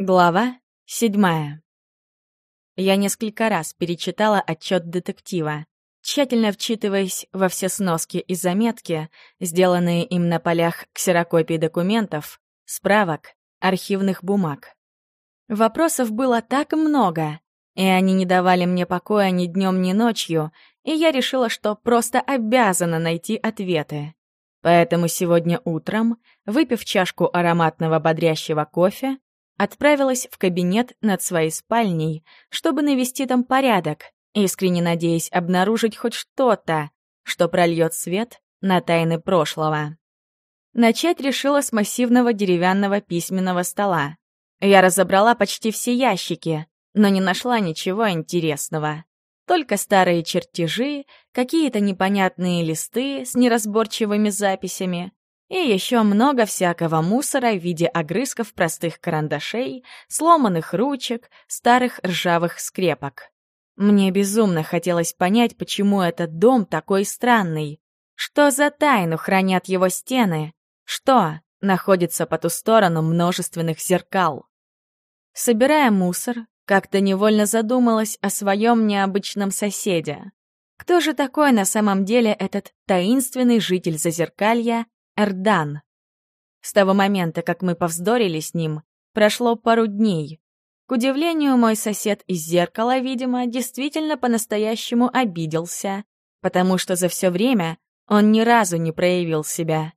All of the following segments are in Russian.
Глава седьмая. Я несколько раз перечитала отчет детектива, тщательно вчитываясь во все сноски и заметки, сделанные им на полях ксерокопий документов, справок, архивных бумаг. Вопросов было так много, и они не давали мне покоя ни днем, ни ночью, и я решила, что просто обязана найти ответы. Поэтому сегодня утром, выпив чашку ароматного бодрящего кофе, отправилась в кабинет над своей спальней, чтобы навести там порядок, искренне надеясь обнаружить хоть что-то, что прольет свет на тайны прошлого. Начать решила с массивного деревянного письменного стола. Я разобрала почти все ящики, но не нашла ничего интересного. Только старые чертежи, какие-то непонятные листы с неразборчивыми записями, и еще много всякого мусора в виде огрызков простых карандашей, сломанных ручек, старых ржавых скрепок. Мне безумно хотелось понять, почему этот дом такой странный. Что за тайну хранят его стены? Что находится по ту сторону множественных зеркал? Собирая мусор, как-то невольно задумалась о своем необычном соседе. Кто же такой на самом деле этот таинственный житель Зазеркалья Эрдан. С того момента, как мы повздорили с ним, прошло пару дней. К удивлению, мой сосед из зеркала, видимо, действительно по-настоящему обиделся, потому что за все время он ни разу не проявил себя.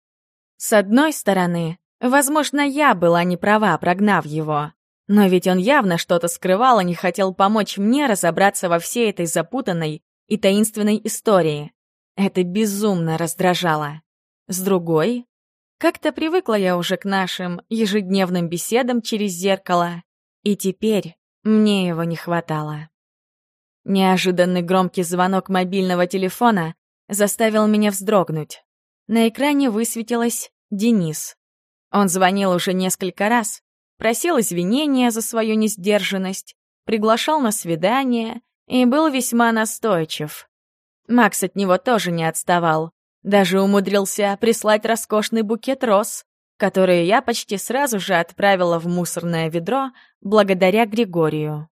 С одной стороны, возможно, я была не права, прогнав его. Но ведь он явно что-то скрывал и не хотел помочь мне разобраться во всей этой запутанной и таинственной истории. Это безумно раздражало. С другой, как-то привыкла я уже к нашим ежедневным беседам через зеркало, и теперь мне его не хватало. Неожиданный громкий звонок мобильного телефона заставил меня вздрогнуть. На экране высветилось «Денис». Он звонил уже несколько раз, просил извинения за свою несдержанность, приглашал на свидание и был весьма настойчив. Макс от него тоже не отставал. Даже умудрился прислать роскошный букет роз, которые я почти сразу же отправила в мусорное ведро благодаря Григорию.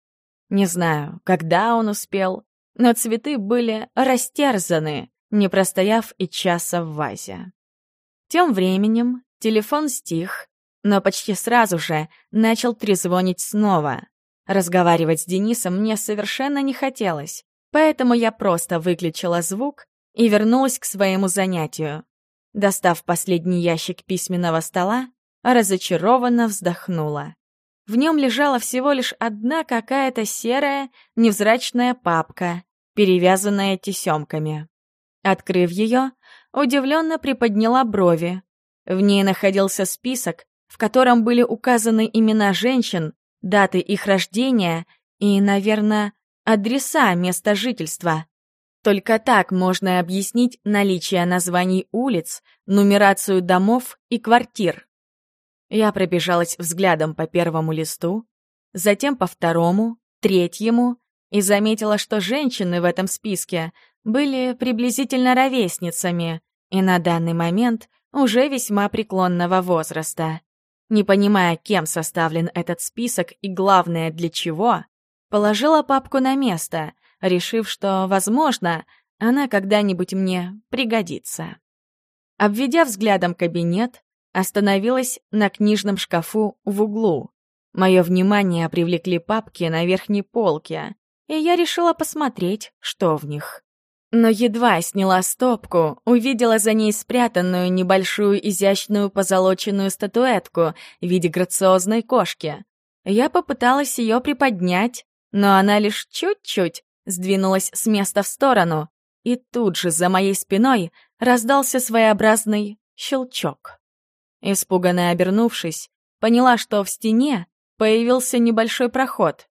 Не знаю, когда он успел, но цветы были растерзаны, не простояв и часа в вазе. Тем временем телефон стих, но почти сразу же начал трезвонить снова. Разговаривать с Денисом мне совершенно не хотелось, поэтому я просто выключила звук и вернулась к своему занятию. Достав последний ящик письменного стола, разочарованно вздохнула. В нем лежала всего лишь одна какая-то серая, невзрачная папка, перевязанная тесемками. Открыв ее, удивленно приподняла брови. В ней находился список, в котором были указаны имена женщин, даты их рождения и, наверное, адреса места жительства. Только так можно объяснить наличие названий улиц, нумерацию домов и квартир. Я пробежалась взглядом по первому листу, затем по второму, третьему и заметила, что женщины в этом списке были приблизительно ровесницами и на данный момент уже весьма преклонного возраста. Не понимая, кем составлен этот список и, главное, для чего, положила папку на место решив, что, возможно, она когда-нибудь мне пригодится. Обведя взглядом кабинет, остановилась на книжном шкафу в углу. Мое внимание привлекли папки на верхней полке, и я решила посмотреть, что в них. Но едва сняла стопку, увидела за ней спрятанную небольшую изящную позолоченную статуэтку в виде грациозной кошки. Я попыталась ее приподнять, но она лишь чуть-чуть сдвинулась с места в сторону, и тут же за моей спиной раздался своеобразный щелчок. Испуганно обернувшись, поняла, что в стене появился небольшой проход.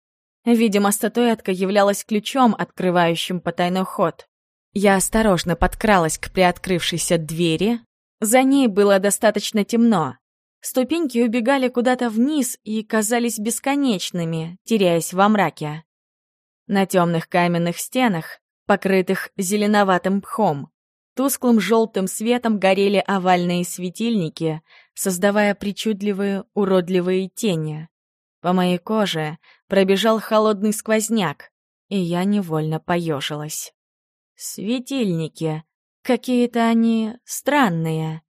Видимо, статуэтка являлась ключом, открывающим потайной ход. Я осторожно подкралась к приоткрывшейся двери. За ней было достаточно темно. Ступеньки убегали куда-то вниз и казались бесконечными, теряясь во мраке. На темных каменных стенах, покрытых зеленоватым пхом, тусклым желтым светом горели овальные светильники, создавая причудливые уродливые тени. По моей коже пробежал холодный сквозняк, и я невольно поежилась. Светильники. Какие-то они странные,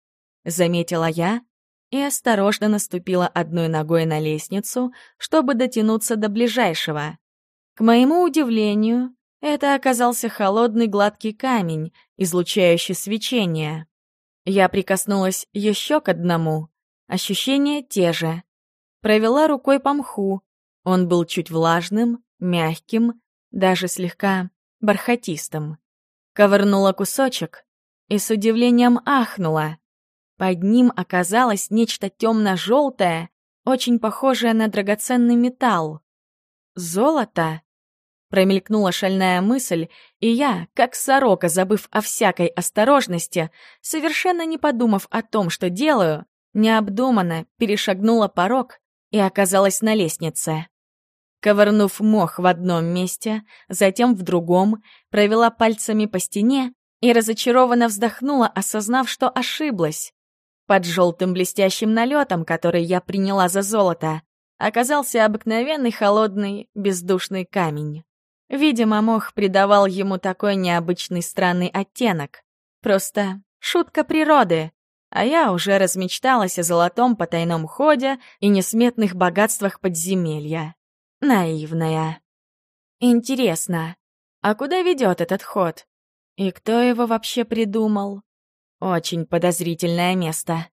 заметила я и осторожно наступила одной ногой на лестницу, чтобы дотянуться до ближайшего. К моему удивлению, это оказался холодный гладкий камень, излучающий свечение. Я прикоснулась еще к одному. Ощущения те же. Провела рукой по мху. Он был чуть влажным, мягким, даже слегка бархатистым. Ковырнула кусочек и с удивлением ахнула. Под ним оказалось нечто темно-желтое, очень похожее на драгоценный металл. Золото? Промелькнула шальная мысль, и я, как сорока, забыв о всякой осторожности, совершенно не подумав о том, что делаю, необдуманно перешагнула порог и оказалась на лестнице. Ковырнув мох в одном месте, затем в другом, провела пальцами по стене и разочарованно вздохнула, осознав, что ошиблась. Под желтым блестящим налетом, который я приняла за золото, оказался обыкновенный холодный бездушный камень. Видимо, мох придавал ему такой необычный странный оттенок. Просто шутка природы. А я уже размечталась о золотом потайном ходе и несметных богатствах подземелья. Наивная. Интересно, а куда ведет этот ход? И кто его вообще придумал? Очень подозрительное место.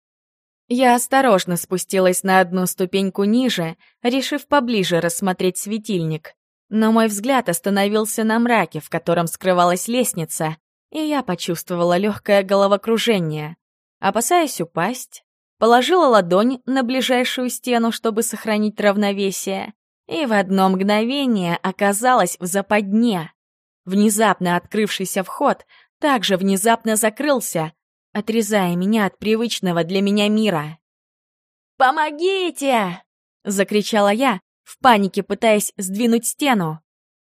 Я осторожно спустилась на одну ступеньку ниже, решив поближе рассмотреть светильник. Но мой взгляд остановился на мраке, в котором скрывалась лестница, и я почувствовала легкое головокружение. Опасаясь упасть, положила ладонь на ближайшую стену, чтобы сохранить равновесие, и в одно мгновение оказалась в западне. Внезапно открывшийся вход также внезапно закрылся, отрезая меня от привычного для меня мира. «Помогите!» — закричала я, в панике пытаясь сдвинуть стену.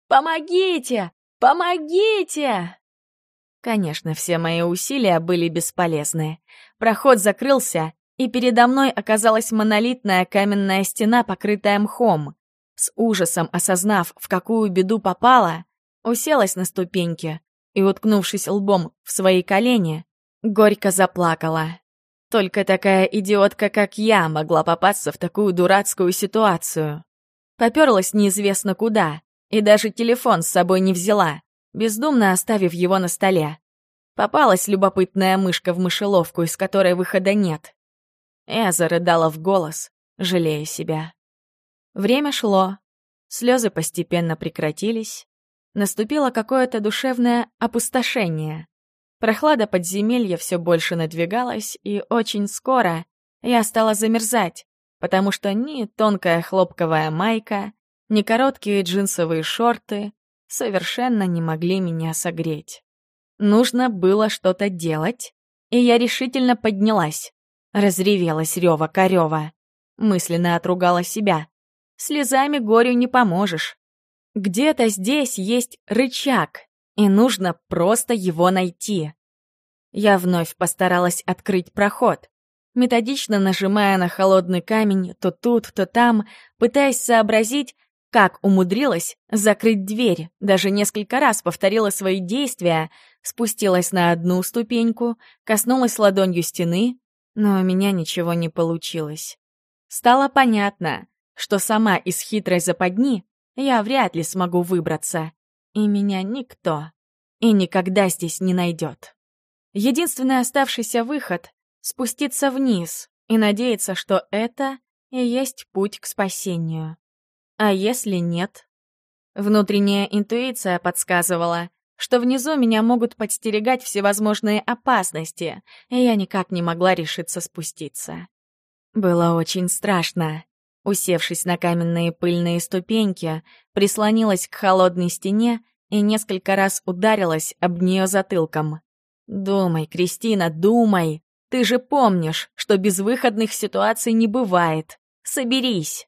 «Помогите! Помогите!» Конечно, все мои усилия были бесполезны. Проход закрылся, и передо мной оказалась монолитная каменная стена, покрытая мхом. С ужасом осознав, в какую беду попала, уселась на ступеньки и, уткнувшись лбом в свои колени, горько заплакала. Только такая идиотка, как я, могла попасться в такую дурацкую ситуацию. Попёрлась неизвестно куда, и даже телефон с собой не взяла, бездумно оставив его на столе. Попалась любопытная мышка в мышеловку, из которой выхода нет. Я зарыдала в голос, жалея себя. Время шло, слезы постепенно прекратились, наступило какое-то душевное опустошение. Прохлада подземелья все больше надвигалась, и очень скоро я стала замерзать, потому что ни тонкая хлопковая майка, ни короткие джинсовые шорты совершенно не могли меня согреть. Нужно было что-то делать, и я решительно поднялась. Разревелась рева-корёва. Мысленно отругала себя. Слезами горю не поможешь. Где-то здесь есть рычаг, и нужно просто его найти. Я вновь постаралась открыть проход методично нажимая на холодный камень то тут, то там, пытаясь сообразить, как умудрилась закрыть дверь, даже несколько раз повторила свои действия, спустилась на одну ступеньку, коснулась ладонью стены, но у меня ничего не получилось. Стало понятно, что сама из хитрой западни я вряд ли смогу выбраться, и меня никто и никогда здесь не найдет. Единственный оставшийся выход спуститься вниз и надеяться, что это и есть путь к спасению. А если нет? Внутренняя интуиция подсказывала, что внизу меня могут подстерегать всевозможные опасности, и я никак не могла решиться спуститься. Было очень страшно. Усевшись на каменные пыльные ступеньки, прислонилась к холодной стене и несколько раз ударилась об нее затылком. «Думай, Кристина, думай! Ты же помнишь, что безвыходных ситуаций не бывает. Соберись!»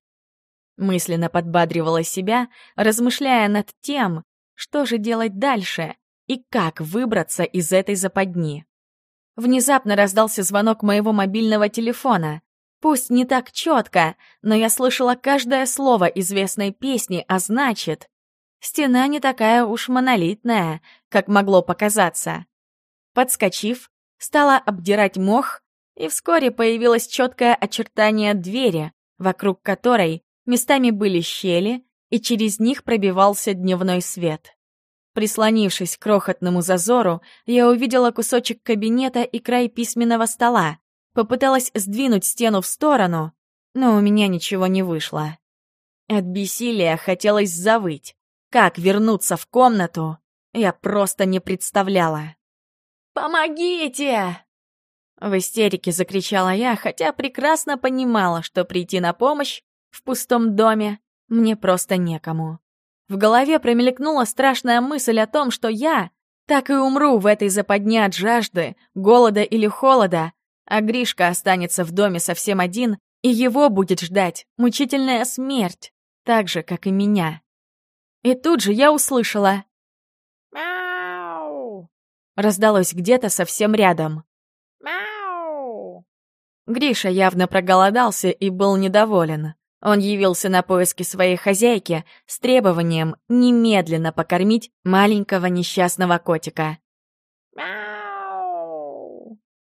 Мысленно подбадривала себя, размышляя над тем, что же делать дальше и как выбраться из этой западни. Внезапно раздался звонок моего мобильного телефона. Пусть не так четко, но я слышала каждое слово известной песни, а значит, стена не такая уж монолитная, как могло показаться. Подскочив, стала обдирать мох, и вскоре появилось четкое очертание двери, вокруг которой местами были щели, и через них пробивался дневной свет. Прислонившись к крохотному зазору, я увидела кусочек кабинета и край письменного стола. Попыталась сдвинуть стену в сторону, но у меня ничего не вышло. От бессилия хотелось завыть. Как вернуться в комнату, я просто не представляла. «Помогите!» В истерике закричала я, хотя прекрасно понимала, что прийти на помощь в пустом доме мне просто некому. В голове промелькнула страшная мысль о том, что я так и умру в этой западне от жажды, голода или холода, а Гришка останется в доме совсем один, и его будет ждать мучительная смерть, так же, как и меня. И тут же я услышала «Мяу!» раздалось где-то совсем рядом. «Мяу!» Гриша явно проголодался и был недоволен. Он явился на поиски своей хозяйки с требованием немедленно покормить маленького несчастного котика.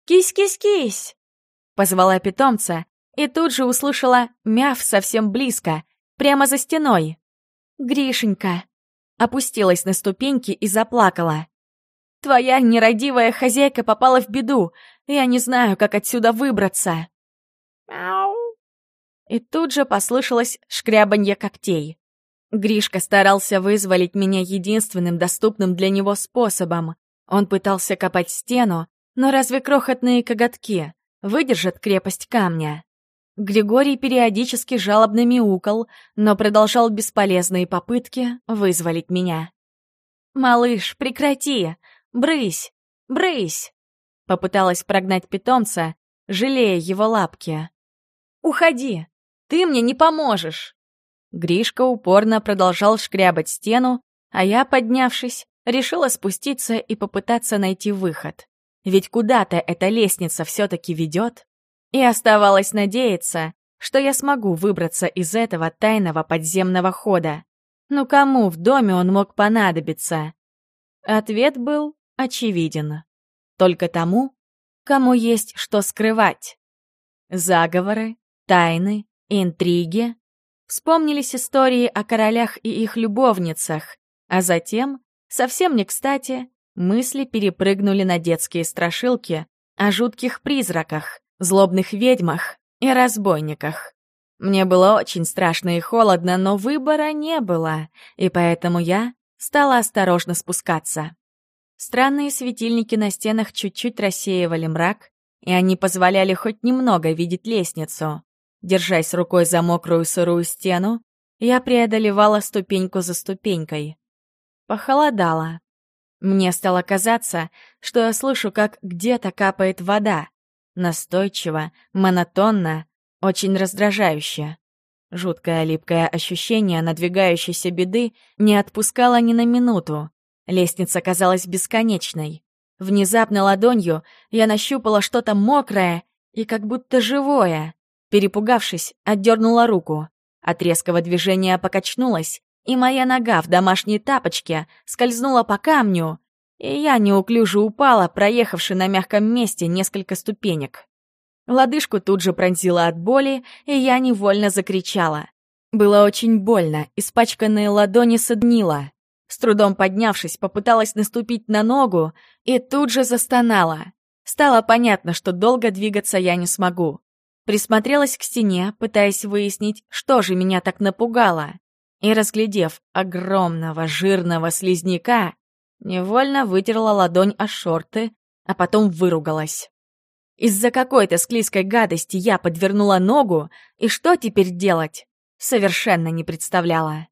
«Кись-кись-кись!» — позвала питомца и тут же услышала мяв совсем близко, прямо за стеной. «Гришенька!» Опустилась на ступеньки и заплакала. «Твоя нерадивая хозяйка попала в беду. Я не знаю, как отсюда выбраться». «Мяу!» И тут же послышалось шкрябанье когтей. Гришка старался вызволить меня единственным доступным для него способом. Он пытался копать стену, но разве крохотные коготки выдержат крепость камня? Григорий периодически жалобно мяукал, но продолжал бесполезные попытки вызволить меня. «Малыш, прекрати! Брысь! Брысь!» Попыталась прогнать питомца, жалея его лапки. «Уходи! Ты мне не поможешь!» Гришка упорно продолжал шкрябать стену, а я, поднявшись, решила спуститься и попытаться найти выход. Ведь куда-то эта лестница все-таки ведет. И оставалось надеяться, что я смогу выбраться из этого тайного подземного хода. Ну кому в доме он мог понадобиться? Ответ был очевиден. Только тому, кому есть что скрывать. Заговоры, тайны, интриги. Вспомнились истории о королях и их любовницах, а затем, совсем не кстати, мысли перепрыгнули на детские страшилки о жутких призраках, злобных ведьмах и разбойниках. Мне было очень страшно и холодно, но выбора не было, и поэтому я стала осторожно спускаться. Странные светильники на стенах чуть-чуть рассеивали мрак, и они позволяли хоть немного видеть лестницу. Держась рукой за мокрую сырую стену, я преодолевала ступеньку за ступенькой. Похолодало. Мне стало казаться, что я слышу, как где-то капает вода. Настойчиво, монотонно, очень раздражающе. Жуткое липкое ощущение надвигающейся беды не отпускало ни на минуту. Лестница казалась бесконечной. Внезапно ладонью я нащупала что-то мокрое и как будто живое. Перепугавшись, отдернула руку. От резкого движения покачнулась, и моя нога в домашней тапочке скользнула по камню, и я неуклюже упала, проехавши на мягком месте несколько ступенек. Лодыжку тут же пронзила от боли, и я невольно закричала. Было очень больно, испачканные ладони соднило. С трудом поднявшись, попыталась наступить на ногу и тут же застонала. Стало понятно, что долго двигаться я не смогу. Присмотрелась к стене, пытаясь выяснить, что же меня так напугало. И, разглядев огромного жирного слизняка, невольно вытерла ладонь о шорты, а потом выругалась. Из-за какой-то склизкой гадости я подвернула ногу, и что теперь делать? Совершенно не представляла.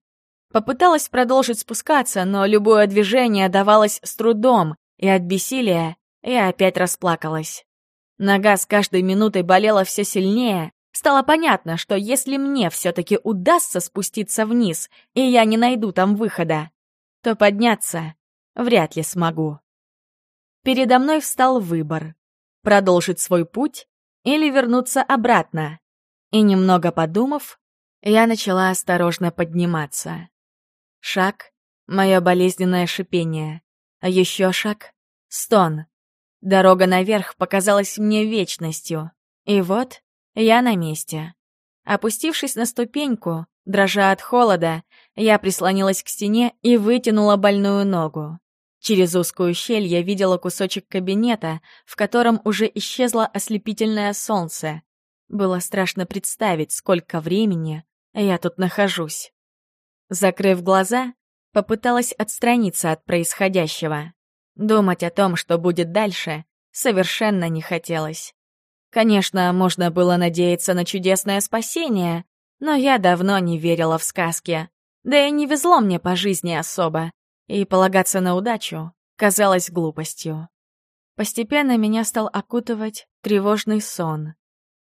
Попыталась продолжить спускаться, но любое движение давалось с трудом, и от бессилия я опять расплакалась. Нога с каждой минутой болела все сильнее. Стало понятно, что если мне все-таки удастся спуститься вниз, и я не найду там выхода, то подняться вряд ли смогу. Передо мной встал выбор — продолжить свой путь или вернуться обратно. И немного подумав, я начала осторожно подниматься. Шаг — мое болезненное шипение, а еще шаг — стон. Дорога наверх показалась мне вечностью. И вот я на месте. Опустившись на ступеньку, дрожа от холода, я прислонилась к стене и вытянула больную ногу. Через узкую щель я видела кусочек кабинета, в котором уже исчезло ослепительное солнце. Было страшно представить, сколько времени я тут нахожусь. Закрыв глаза, попыталась отстраниться от происходящего. Думать о том, что будет дальше, совершенно не хотелось. Конечно, можно было надеяться на чудесное спасение, но я давно не верила в сказки. Да и не везло мне по жизни особо, и полагаться на удачу казалось глупостью. Постепенно меня стал окутывать тревожный сон.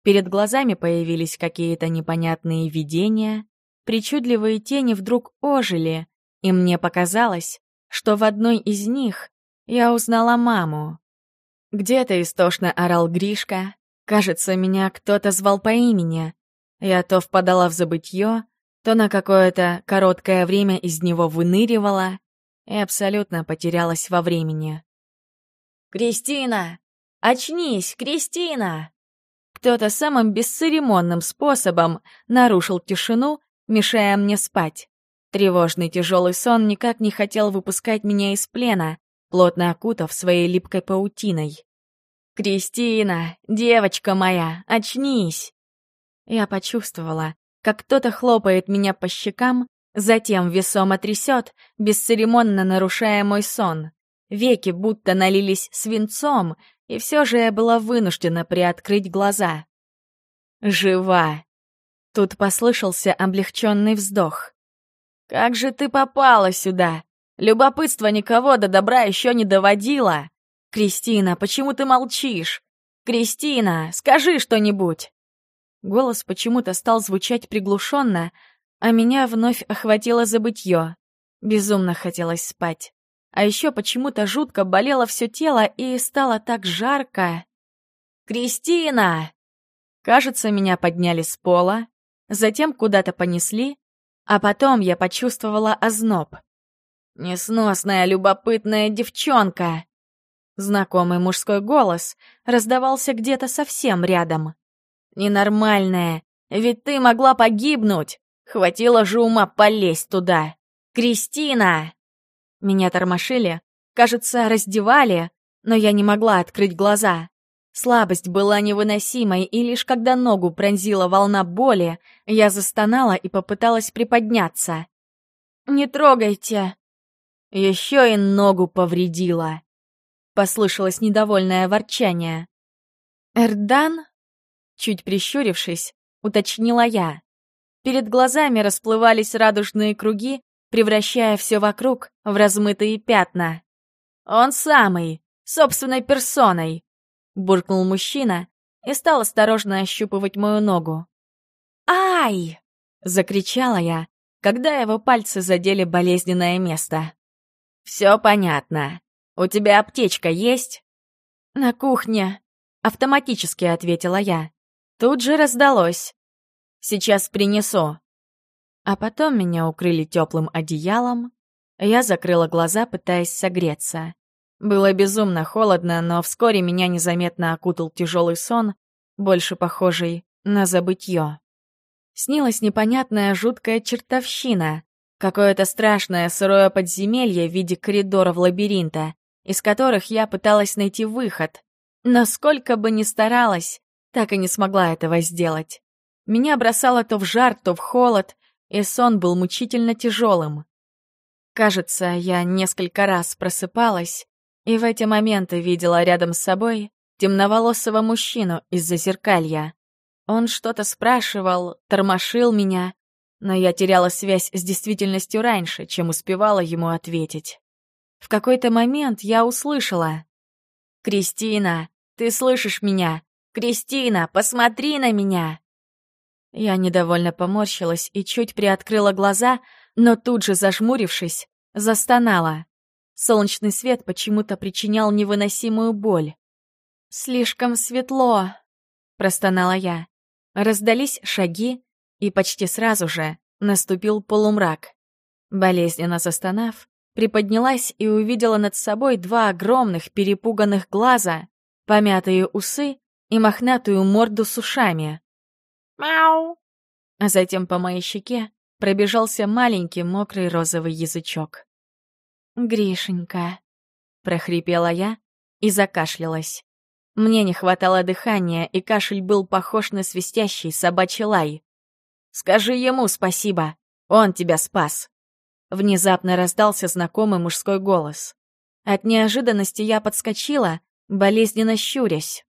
Перед глазами появились какие-то непонятные видения, причудливые тени вдруг ожили, и мне показалось, что в одной из них я узнала маму. Где-то истошно орал Гришка, кажется, меня кто-то звал по имени. Я то впадала в забытье, то на какое-то короткое время из него выныривала и абсолютно потерялась во времени. «Кристина! Очнись, Кристина!» Кто-то самым бесцеремонным способом нарушил тишину, мешая мне спать. Тревожный тяжелый сон никак не хотел выпускать меня из плена, плотно окутав своей липкой паутиной. «Кристина, девочка моя, очнись!» Я почувствовала, как кто-то хлопает меня по щекам, затем весомо трясет, бесцеремонно нарушая мой сон. Веки будто налились свинцом, и все же я была вынуждена приоткрыть глаза. «Жива!» Тут послышался облегченный вздох. «Как же ты попала сюда? Любопытство никого до добра еще не доводило. Кристина, почему ты молчишь? Кристина, скажи что-нибудь!» Голос почему-то стал звучать приглушенно, а меня вновь охватило забытье. Безумно хотелось спать. А еще почему-то жутко болело все тело и стало так жарко. «Кристина!» Кажется, меня подняли с пола, затем куда-то понесли, а потом я почувствовала озноб. «Несносная, любопытная девчонка!» Знакомый мужской голос раздавался где-то совсем рядом. «Ненормальная, ведь ты могла погибнуть! Хватило же ума полезть туда! Кристина!» Меня тормошили, кажется, раздевали, но я не могла открыть глаза. Слабость была невыносимой, и лишь когда ногу пронзила волна боли, я застонала и попыталась приподняться. «Не трогайте!» Еще и ногу повредила. Послышалось недовольное ворчание. «Эрдан?» Чуть прищурившись, уточнила я. Перед глазами расплывались радужные круги, превращая все вокруг в размытые пятна. «Он самый, собственной персоной!» — буркнул мужчина и стал осторожно ощупывать мою ногу. «Ай!» — закричала я, когда его пальцы задели болезненное место. «Все понятно. У тебя аптечка есть?» «На кухне», — автоматически ответила я. Тут же раздалось. «Сейчас принесу». А потом меня укрыли теплым одеялом. Я закрыла глаза, пытаясь согреться. Было безумно холодно, но вскоре меня незаметно окутал тяжелый сон, больше похожий на забытье. Снилась непонятная жуткая чертовщина, какое-то страшное сырое подземелье в виде коридоров лабиринта, из которых я пыталась найти выход. Но сколько бы ни старалась, так и не смогла этого сделать. Меня бросало то в жар, то в холод, и сон был мучительно тяжелым. Кажется, я несколько раз просыпалась, и в эти моменты видела рядом с собой темноволосого мужчину из-за зеркалья. Он что-то спрашивал, тормошил меня, но я теряла связь с действительностью раньше, чем успевала ему ответить. В какой-то момент я услышала. «Кристина, ты слышишь меня? Кристина, посмотри на меня!» Я недовольно поморщилась и чуть приоткрыла глаза, но тут же, зажмурившись, застонала. Солнечный свет почему-то причинял невыносимую боль. «Слишком светло», — простонала я. Раздались шаги, и почти сразу же наступил полумрак. Болезненно застонав, приподнялась и увидела над собой два огромных перепуганных глаза, помятые усы и мохнатую морду с ушами. «Мяу!» А затем по моей щеке пробежался маленький мокрый розовый язычок. «Гришенька», — прохрипела я и закашлялась. Мне не хватало дыхания, и кашель был похож на свистящий собачий лай. «Скажи ему спасибо, он тебя спас!» Внезапно раздался знакомый мужской голос. От неожиданности я подскочила, болезненно щурясь.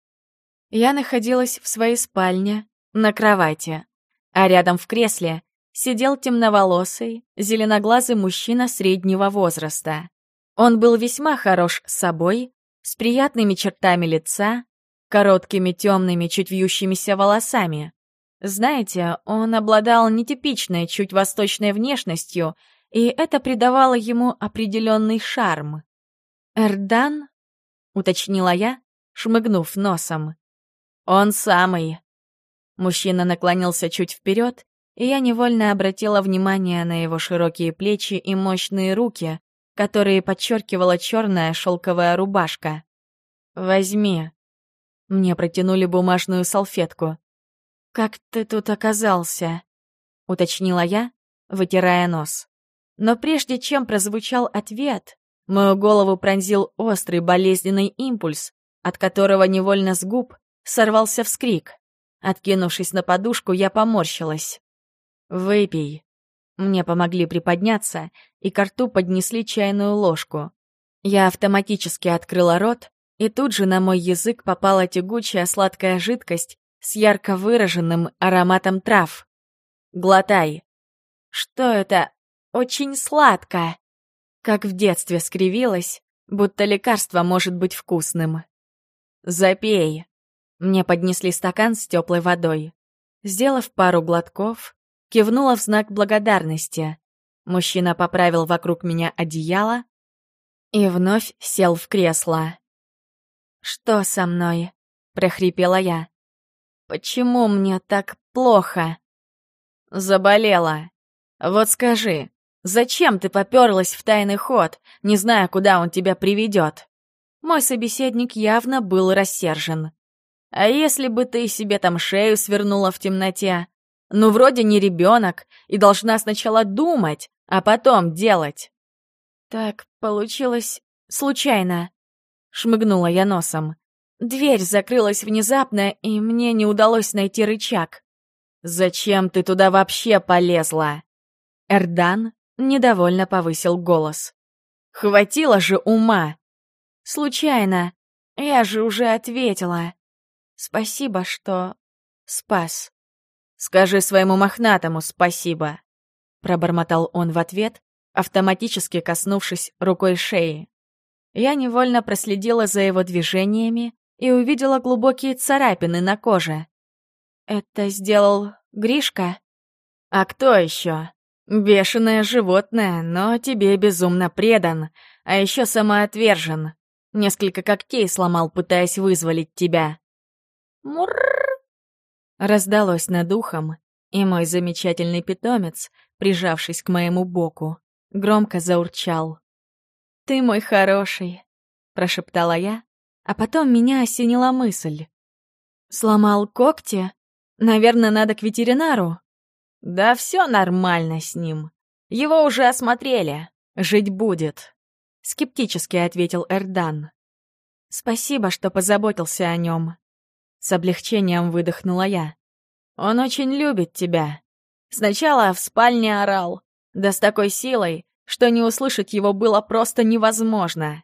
Я находилась в своей спальне, на кровати, а рядом в кресле сидел темноволосый, зеленоглазый мужчина среднего возраста. Он был весьма хорош с собой, с приятными чертами лица, короткими темными чуть вьющимися волосами. Знаете, он обладал нетипичной, чуть восточной внешностью, и это придавало ему определенный шарм. «Эрдан?» — уточнила я, шмыгнув носом. «Он самый». Мужчина наклонился чуть вперед, и я невольно обратила внимание на его широкие плечи и мощные руки, которые подчеркивала черная шелковая рубашка. «Возьми». Мне протянули бумажную салфетку. «Как ты тут оказался?» — уточнила я, вытирая нос. Но прежде чем прозвучал ответ, мою голову пронзил острый болезненный импульс, от которого невольно с губ сорвался вскрик. Откинувшись на подушку, я поморщилась. «Выпей». Мне помогли приподняться, и к рту поднесли чайную ложку. Я автоматически открыла рот, и тут же на мой язык попала тягучая сладкая жидкость с ярко выраженным ароматом трав. «Глотай». «Что это? Очень сладко!» Как в детстве скривилась, будто лекарство может быть вкусным. «Запей». Мне поднесли стакан с теплой водой. Сделав пару глотков, кивнула в знак благодарности. Мужчина поправил вокруг меня одеяло и вновь сел в кресло. «Что со мной?» — прохрипела я. «Почему мне так плохо?» «Заболела. Вот скажи, зачем ты попёрлась в тайный ход, не зная, куда он тебя приведет?» Мой собеседник явно был рассержен. «А если бы ты себе там шею свернула в темноте? Ну, вроде не ребенок, и должна сначала думать, а потом делать. Так получилось случайно. Шмыгнула я носом. Дверь закрылась внезапно, и мне не удалось найти рычаг. «Зачем ты туда вообще полезла?» Эрдан недовольно повысил голос. «Хватило же ума!» «Случайно. Я же уже ответила. Спасибо, что спас». «Скажи своему мохнатому спасибо», — пробормотал он в ответ, автоматически коснувшись рукой шеи. Я невольно проследила за его движениями и увидела глубокие царапины на коже. «Это сделал Гришка?» «А кто еще? Бешеное животное, но тебе безумно предан, а еще самоотвержен. Несколько когтей сломал, пытаясь вызволить тебя». «Мурр!» Раздалось над ухом, и мой замечательный питомец, прижавшись к моему боку, громко заурчал. «Ты мой хороший», — прошептала я, а потом меня осенила мысль. «Сломал когти? Наверное, надо к ветеринару?» «Да все нормально с ним. Его уже осмотрели. Жить будет», — скептически ответил Эрдан. «Спасибо, что позаботился о нем. С облегчением выдохнула я. «Он очень любит тебя. Сначала в спальне орал, да с такой силой, что не услышать его было просто невозможно.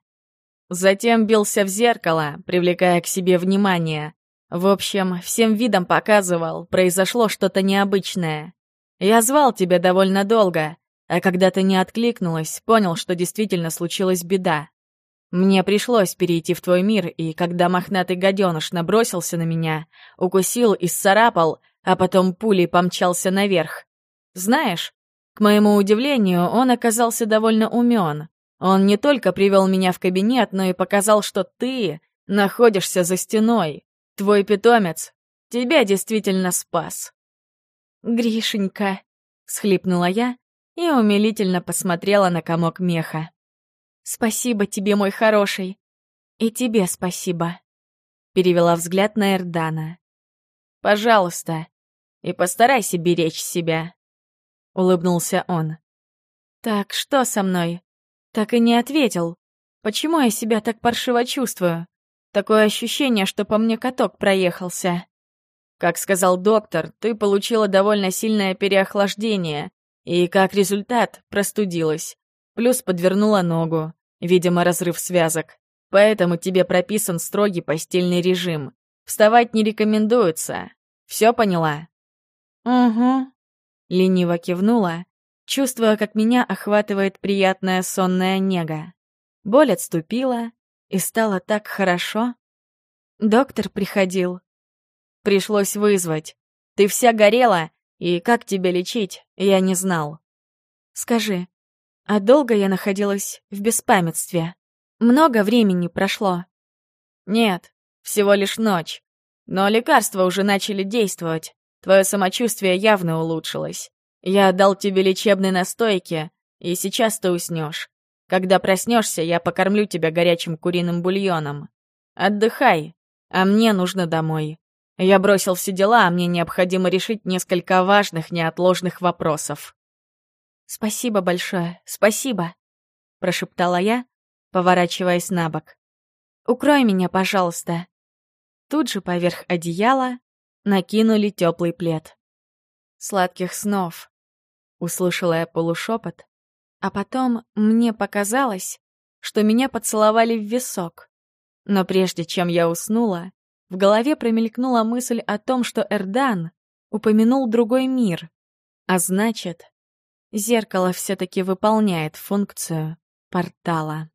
Затем бился в зеркало, привлекая к себе внимание. В общем, всем видом показывал, произошло что-то необычное. Я звал тебя довольно долго, а когда ты не откликнулась, понял, что действительно случилась беда. Мне пришлось перейти в твой мир, и когда мохнатый гаденыш набросился на меня, укусил и сцарапал, а потом пулей помчался наверх. Знаешь, к моему удивлению, он оказался довольно умен. Он не только привел меня в кабинет, но и показал, что ты находишься за стеной. Твой питомец тебя действительно спас». «Гришенька», — схлипнула я и умилительно посмотрела на комок меха. «Спасибо тебе, мой хороший. И тебе спасибо», — перевела взгляд на Эрдана. «Пожалуйста, и постарайся беречь себя», — улыбнулся он. «Так что со мной?» Так и не ответил. Почему я себя так паршиво чувствую? Такое ощущение, что по мне каток проехался. Как сказал доктор, ты получила довольно сильное переохлаждение, и как результат простудилась. Плюс подвернула ногу, видимо, разрыв связок. Поэтому тебе прописан строгий постельный режим. Вставать не рекомендуется. Все поняла? Угу. Лениво кивнула, чувствуя, как меня охватывает приятная сонная нега. Боль отступила, и стало так хорошо. Доктор приходил. Пришлось вызвать. Ты вся горела, и как тебя лечить, я не знал. Скажи, а долго я находилась в беспамятстве? Много времени прошло? Нет, всего лишь ночь. Но лекарства уже начали действовать. Твое самочувствие явно улучшилось. Я дал тебе лечебные настойки, и сейчас ты уснешь. Когда проснешься, я покормлю тебя горячим куриным бульоном. Отдыхай, а мне нужно домой. Я бросил все дела, а мне необходимо решить несколько важных, неотложных вопросов. «Спасибо большое, спасибо», — прошептала я, поворачиваясь на бок. «Укрой меня, пожалуйста». Тут же поверх одеяла накинули теплый плед. «Сладких снов», — услышала я полушепот, а потом мне показалось, что меня поцеловали в висок. Но прежде чем я уснула, в голове промелькнула мысль о том, что Эрдан упомянул другой мир, а значит, зеркало все-таки выполняет функцию портала.